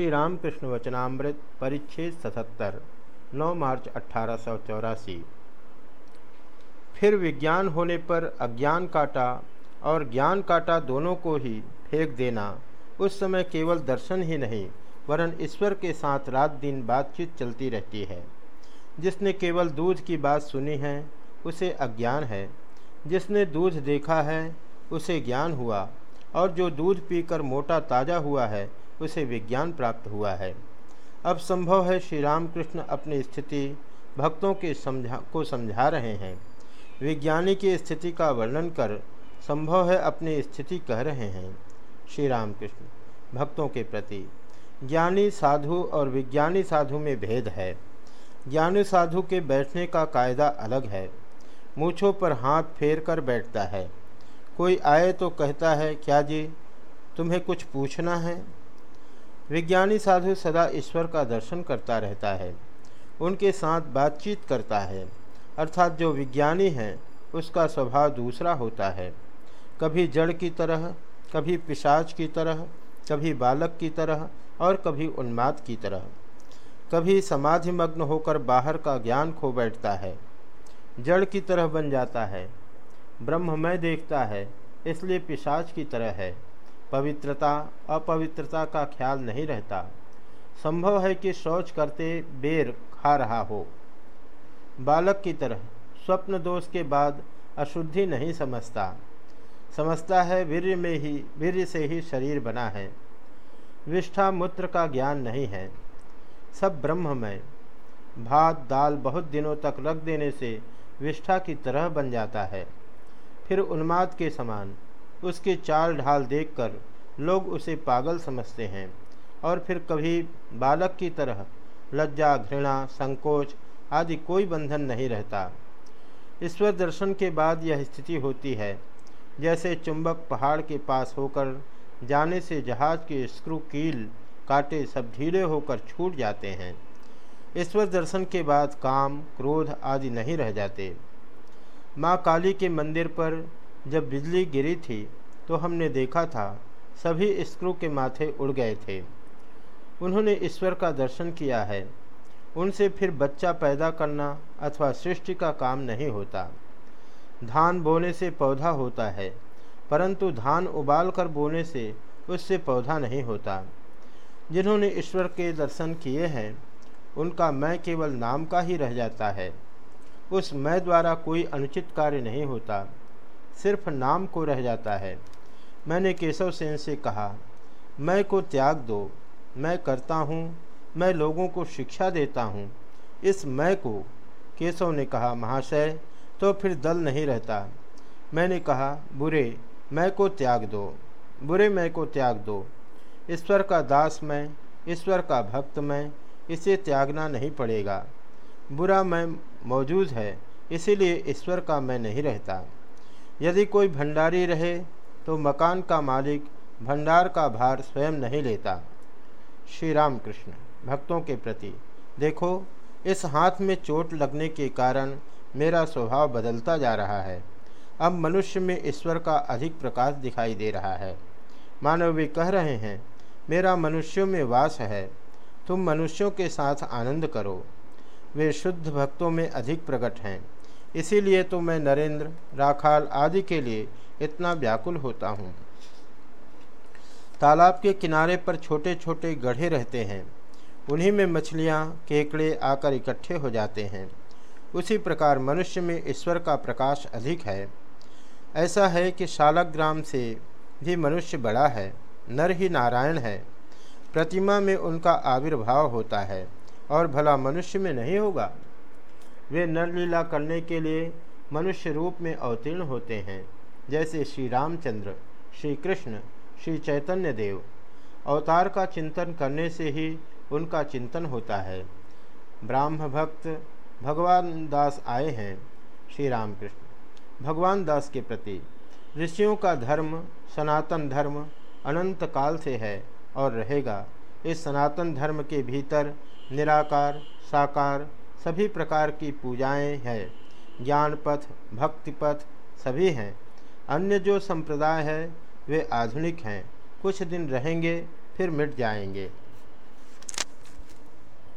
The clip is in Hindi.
श्री रामकृष्ण वचनामृत, परिच्छेद सतहत्तर 9 मार्च अट्ठारह फिर विज्ञान होने पर अज्ञान काटा और ज्ञान काटा दोनों को ही फेंक देना, उस समय केवल दर्शन ही नहीं, वरन ईश्वर के साथ रात दिन बातचीत चलती रहती है। जिसने केवल दूध की बात सुनी है, उसे अज्ञान है। जिसने दूध देखा है, उसे ज्ञान हुआ, और जो दूध पीकर मोटा ताज़ा हुआ है उसे विज्ञान प्राप्त हुआ है। अब संभव है श्री रामकृष्ण अपनी स्थिति भक्तों के समझा, को समझा रहे हैं। विज्ञानी की स्थिति का वर्णन कर संभव है अपनी स्थिति कह रहे हैं। श्री रामकृष्ण, भक्तों के प्रति, ज्ञानी साधु और विज्ञानी साधु में भेद है। ज्ञानी साधु के बैठने का कायदा अलग है। मूछों पर हाथ फेर कर बैठता है। कोई आए तो कहता है, क्या जी, तुम्हें कुछ पूछना है? विज्ञानी साधु सदा ईश्वर का दर्शन करता रहता है, उनके साथ बातचीत करता है, अर्थात जो विज्ञानी है, उसका स्वभाव दूसरा होता है। कभी जड़ की तरह, कभी पिशाच की तरह, कभी बालक की तरह और कभी उन्माद की तरह। कभी समाधिमग्न होकर बाहर का ज्ञान खो बैठता है। जड़ की तरह बन जाता है। ब्रह्म ब्रह्ममय देखता है, इसलिए पिशाच की तरह है। पवित्रता, अपवित्रता का ख्याल नहीं रहता। संभव है कि शौच करते बेर खा रहा हो। बालक की तरह, स्वप्न दोष के बाद अशुद्धि नहीं समझता। समझता है वीर्य में ही, वीर्य से ही शरीर बना है। विष्ठा मूत्र का ज्ञान नहीं है। सब ब्रह्ममय। भात, दाल बहुत दिनों तक रख देने से विष्ठा की तरह बन जाता है। फिर उन्माद के समान उसकी चाल ढाल देखकर लोग उसे पागल समझते हैं और फिर कभी बालक की तरह लज्जा, घृणा, संकोच आदि कोई बंधन नहीं रहता। ईश्वर दर्शन के बाद यह स्थिति होती है, जैसे चुंबक पहाड़ के पास होकर जाने से जहाज़ के स्क्रू कील काटे सब ढीले होकर छूट जाते हैं। ईश्वर दर्शन के बाद काम, क्रोध आदि नहीं रह जाते। माँ काली के मंदिर पर जब बिजली गिरी थी तो हमने देखा था, सभी स्क्रू के माथे उड़ गए थे। उन्होंने ईश्वर का दर्शन किया है। उनसे फिर बच्चा पैदा करना अथवा सृष्टि का काम नहीं होता। धान बोने से पौधा होता है, परंतु धान उबाल कर बोने से उससे पौधा नहीं होता। जिन्होंने ईश्वर के दर्शन किए हैं, उनका मैं केवल नाम का ही रह जाता है। उस मैं द्वारा कोई अनुचित कार्य नहीं होता। सिर्फ़ नाम को रह जाता है। मैंने केशव सेन से कहा, मैं को त्याग दो। मैं करता हूँ। मैं लोगों को शिक्षा देता हूँ। इस मैं को, केशव ने कहा, महाशय तो फिर दल नहीं रहता। मैंने कहा, बुरे, मैं को त्याग दो। बुरे मैं को त्याग दो। ईश्वर का दास मैं, ईश्वर का भक्त मैं, इसे त्यागना नहीं पड़ेगा। बुरा मैं मौजूद है, इसीलिए ईश्वर का मैं नहीं रहता। यदि कोई भंडारी रहे तो मकान का मालिक भंडार का भार स्वयं नहीं लेता। श्री राम कृष्ण भक्तों के प्रति, देखो, इस हाथ में चोट लगने के कारण मेरा स्वभाव बदलता जा रहा है। अब मनुष्य में ईश्वर का अधिक प्रकाश दिखाई दे रहा है। मानव वे कह रहे हैं, मेरा मनुष्यों में वास है, तुम मनुष्यों के साथ आनंद करो। वे शुद्ध भक्तों में अधिक प्रकट हैं। इसीलिए तो मैं नरेंद्र, राखाल आदि के लिए इतना व्याकुल होता हूँ। तालाब के किनारे पर छोटे छोटे गढ़े रहते हैं। उन्हीं में मछलियाँ, केकड़े आकर इकट्ठे हो जाते हैं। उसी प्रकार मनुष्य में ईश्वर का प्रकाश अधिक है। ऐसा है कि शालग्राम से भी मनुष्य बड़ा है, नर ही नारायण है। प्रतिमा में उनका आविर्भाव होता है और भला मनुष्य में नहीं होगा? वे नरलीला करने के लिए मनुष्य रूप में अवतीर्ण होते हैं। जैसे श्री रामचंद्र, श्री कृष्ण, श्री चैतन्य देव अवतार का चिंतन करने से ही उनका चिंतन होता है। ब्राह्म भक्त भगवान दास आए हैं श्री रामकृष्ण। भगवान दास के प्रति ऋषियों का धर्म, सनातन धर्म अनंत काल से है और रहेगा। इस सनातन धर्म के भीतर निराकार, साकार सभी प्रकार की पूजाएँ हैं ज्ञान पथ भक्ति पथ सभी हैं। अन्य जो संप्रदाय है, वे आधुनिक हैं। कुछ दिन रहेंगे, फिर मिट जाएँगे।